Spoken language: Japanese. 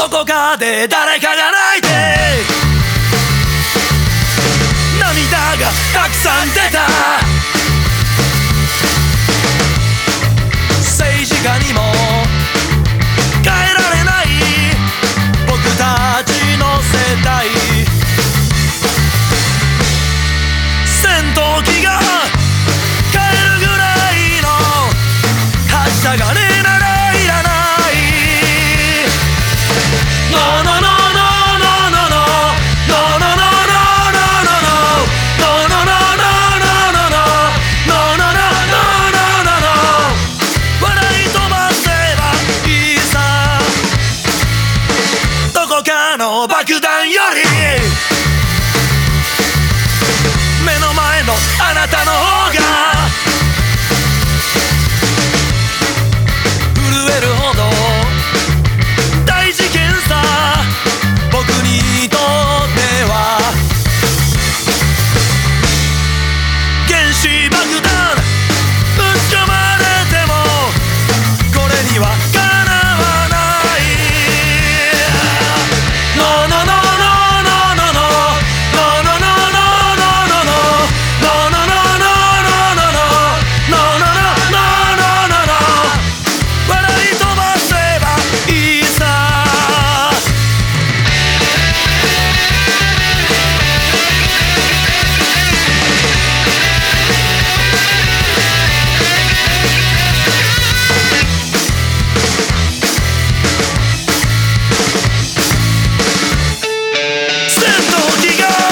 どこかで誰かが泣いて涙がたくさん出た。政治家にも変えられない。僕たちの世代。戦闘機が変えるぐらいのはしがねの爆弾より目の前のあなたの方が震えるほど大事件さ僕にとっては原子爆弾。Santo, diga.